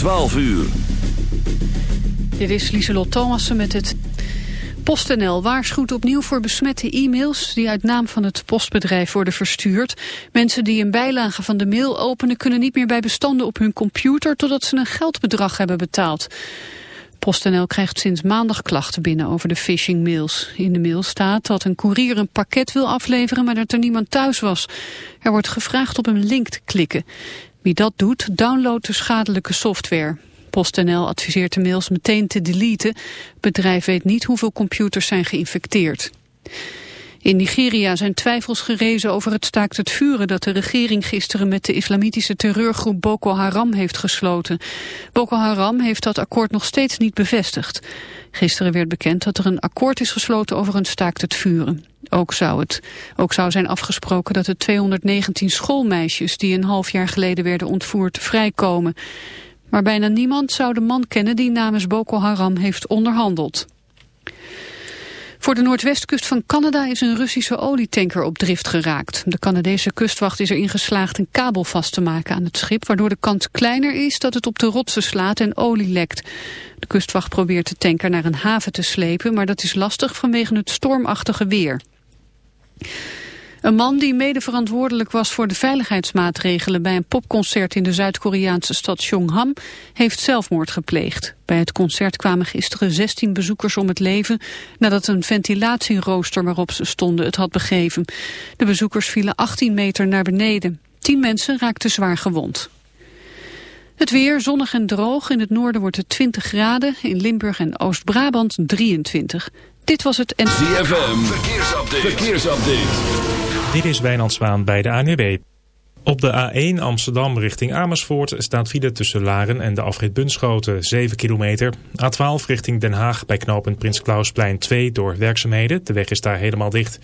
12 uur. Dit is Lieselot Thomassen met het... PostNL waarschuwt opnieuw voor besmette e-mails die uit naam van het postbedrijf worden verstuurd. Mensen die een bijlage van de mail openen kunnen niet meer bij bestanden op hun computer totdat ze een geldbedrag hebben betaald. PostNL krijgt sinds maandag klachten binnen over de phishing-mails. In de mail staat dat een koerier een pakket wil afleveren, maar dat er niemand thuis was. Er wordt gevraagd op een link te klikken. Wie dat doet, downloadt de schadelijke software. PostNL adviseert de mails meteen te deleten. Bedrijf weet niet hoeveel computers zijn geïnfecteerd. In Nigeria zijn twijfels gerezen over het staakt het vuren dat de regering gisteren met de islamitische terreurgroep Boko Haram heeft gesloten. Boko Haram heeft dat akkoord nog steeds niet bevestigd. Gisteren werd bekend dat er een akkoord is gesloten over een staakt het vuren. Ook zou, het, ook zou zijn afgesproken dat de 219 schoolmeisjes die een half jaar geleden werden ontvoerd vrijkomen. Maar bijna niemand zou de man kennen die namens Boko Haram heeft onderhandeld. Voor de noordwestkust van Canada is een Russische olietanker op drift geraakt. De Canadese kustwacht is erin geslaagd een kabel vast te maken aan het schip... waardoor de kans kleiner is dat het op de rotsen slaat en olie lekt. De kustwacht probeert de tanker naar een haven te slepen... maar dat is lastig vanwege het stormachtige weer. Een man die mede verantwoordelijk was voor de veiligheidsmaatregelen bij een popconcert in de Zuid-Koreaanse stad Chongham heeft zelfmoord gepleegd. Bij het concert kwamen gisteren 16 bezoekers om het leven nadat een ventilatierooster waarop ze stonden het had begeven. De bezoekers vielen 18 meter naar beneden. 10 mensen raakten zwaar gewond. Het weer zonnig en droog. In het noorden wordt het 20 graden. In Limburg en Oost-Brabant 23. Dit was het... En... ZFM, verkeersupdate. verkeersupdate. Dit is Wijnand Zwaan bij de ANWB. Op de A1 Amsterdam richting Amersfoort staat file tussen Laren en de afrit Bunschoten 7 kilometer. A12 richting Den Haag bij knooppunt Prins Klausplein 2 door werkzaamheden. De weg is daar helemaal dicht.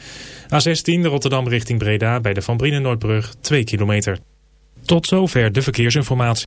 A16 Rotterdam richting Breda bij de Van Brienen Noordbrug 2 kilometer. Tot zover de verkeersinformatie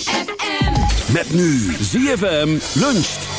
Met nu ZFM luncht.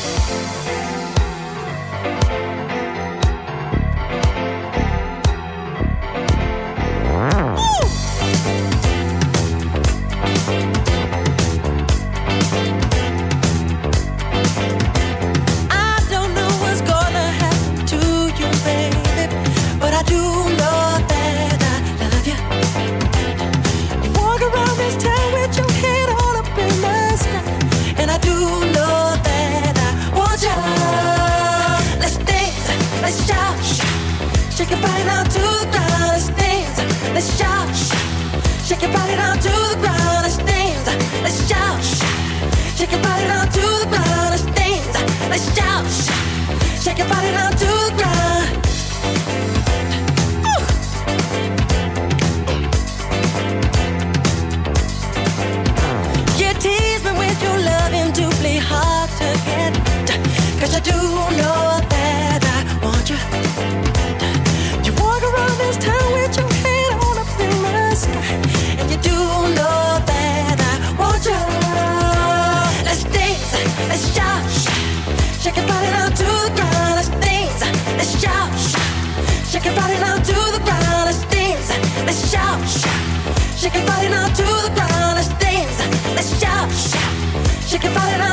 que fallerà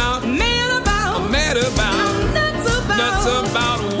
About.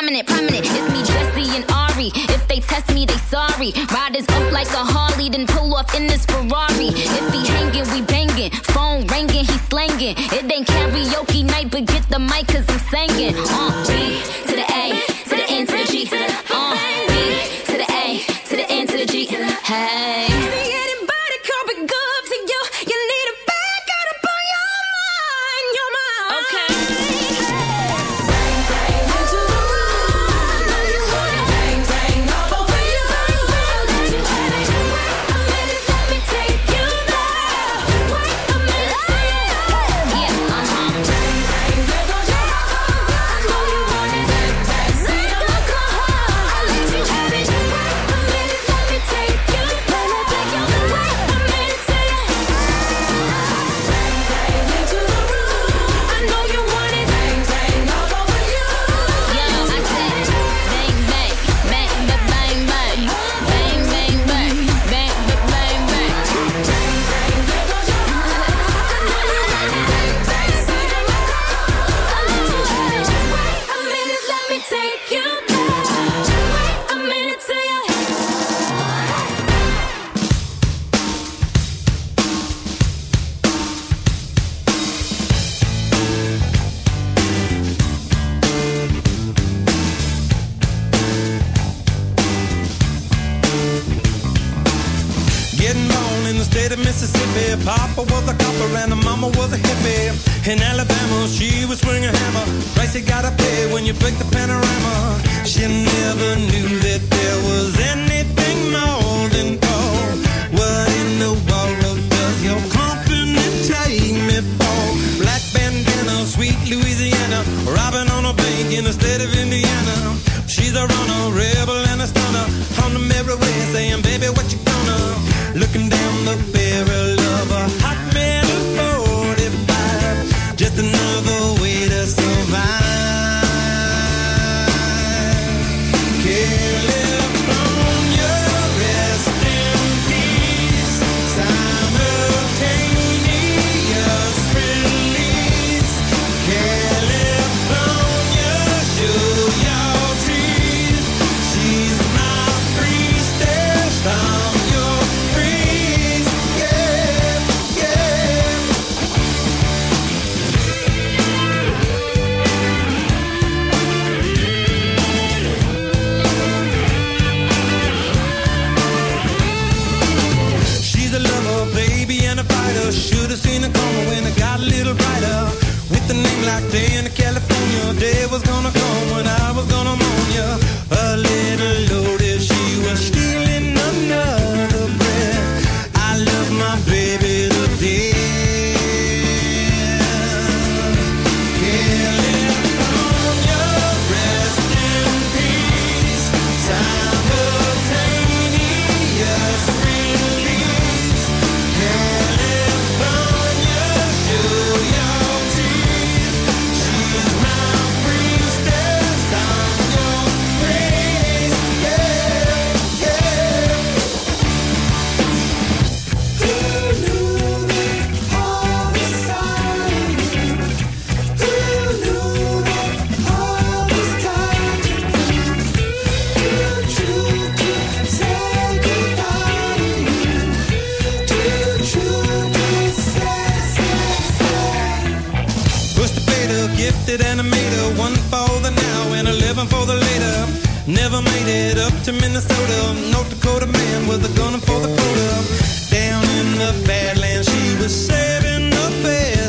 dominant, prominent. barely Made it up to Minnesota. North Dakota man with a gun for the quota. Down in the Badlands, she was saving the bed.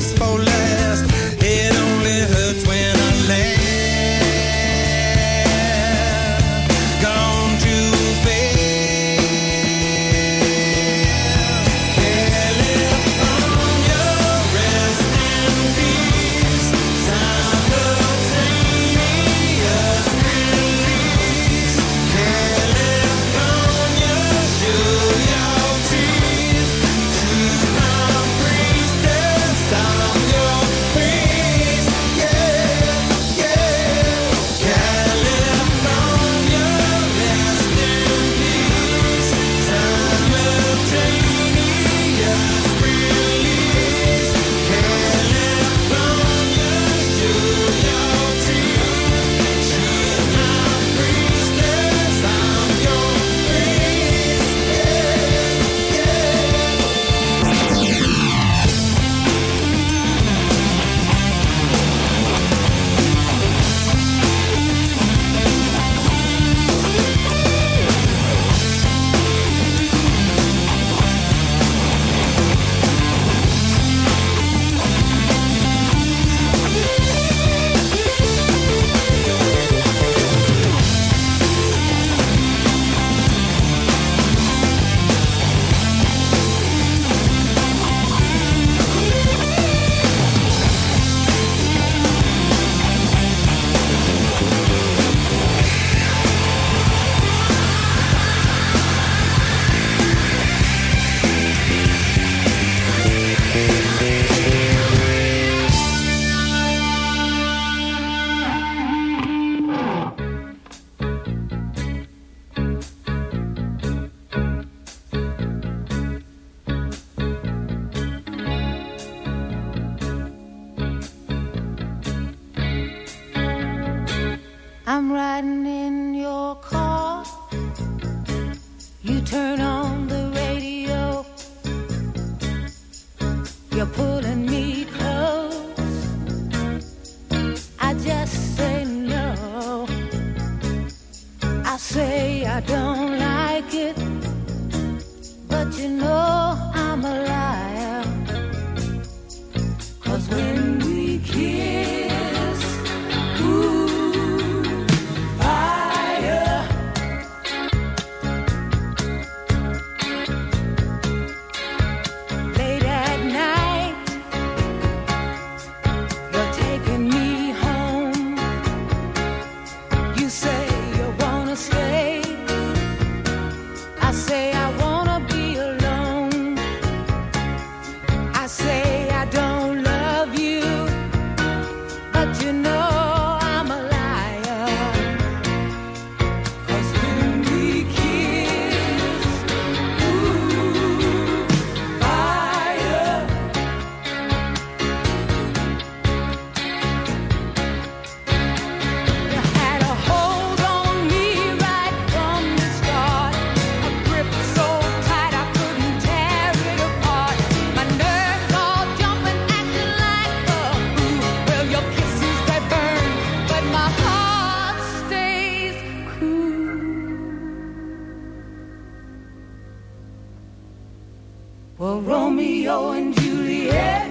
Romeo oh, and Juliet,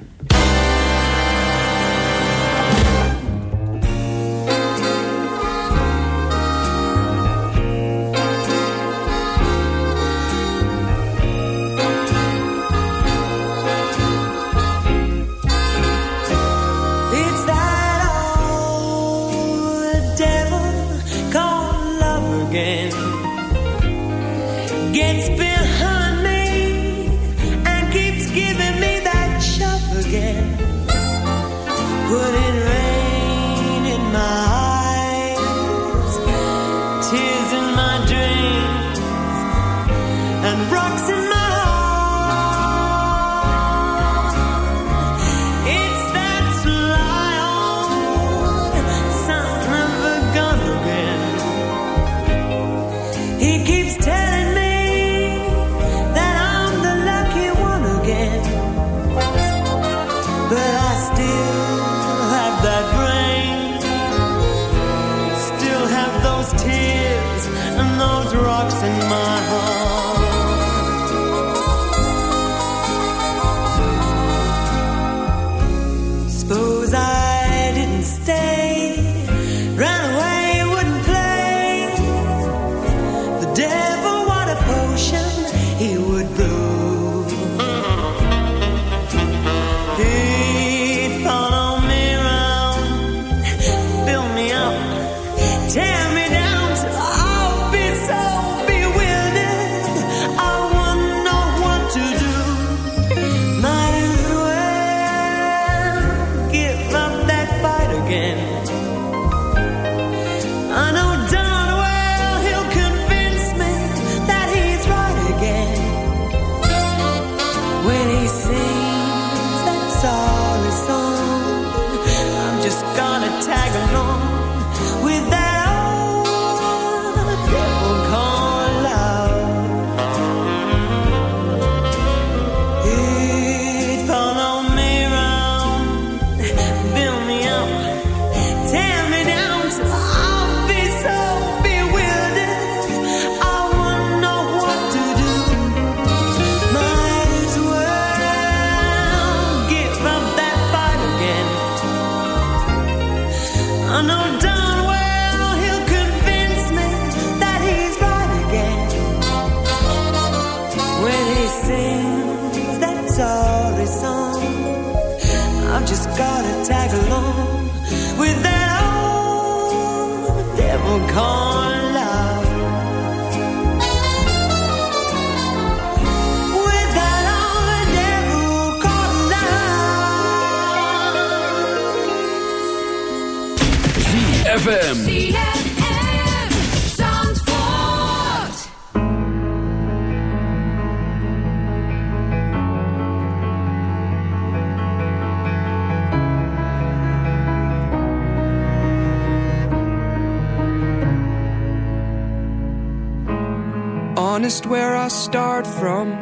From.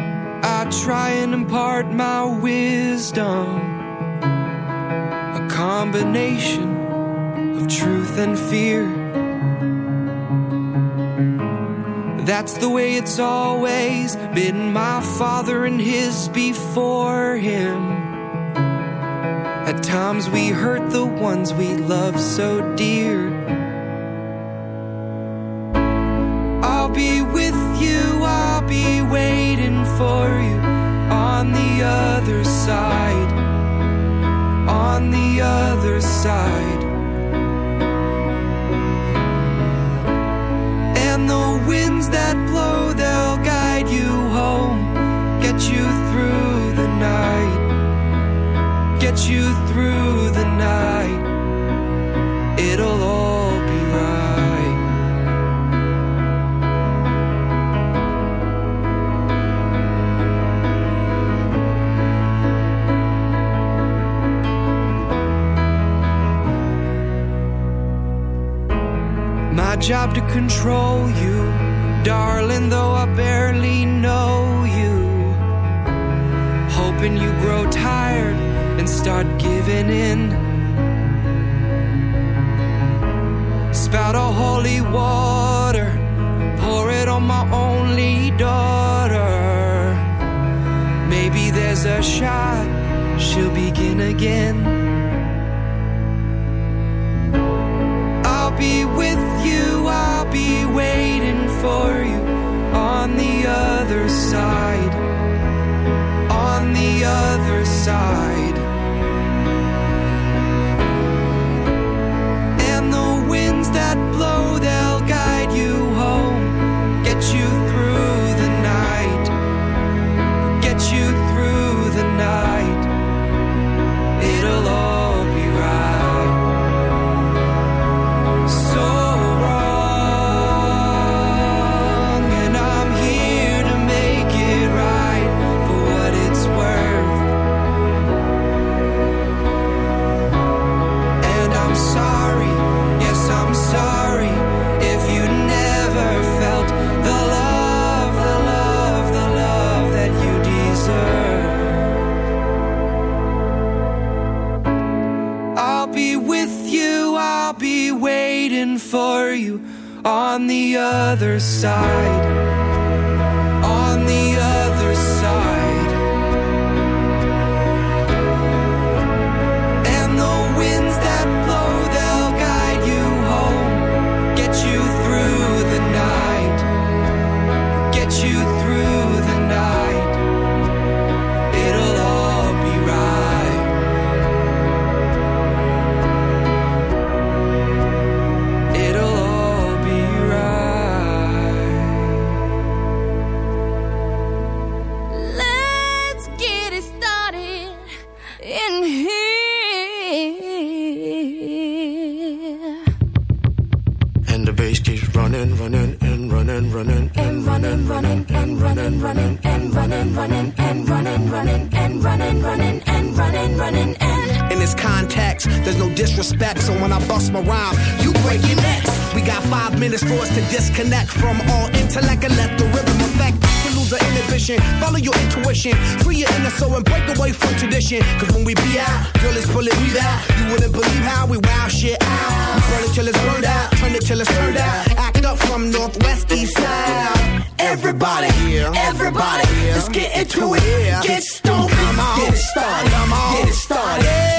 Through the night. It'll all be right. My job to control you, darling, though I barely know you. Hoping you grow tired start giving in. Spout a holy water, pour it on my only daughter. Maybe there's a shot she'll begin again. I'll be with you, I'll be waiting for you on the other side. On the other side. Other side. So when I bust my rhyme, you break your necks. We got five minutes for us to disconnect from all intellect and let the rhythm affect. To lose our inhibition, follow your intuition, free your inner soul and break away from tradition. Cause when we be out, girl, it's pulling we out. You wouldn't believe how we wow shit out. We burn it till it's burned out, turn it till it's turned out. Act up from Northwest East Side. Everybody, everybody, let's get into it. Get it get it started, get it started.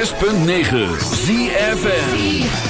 106.9 ZFN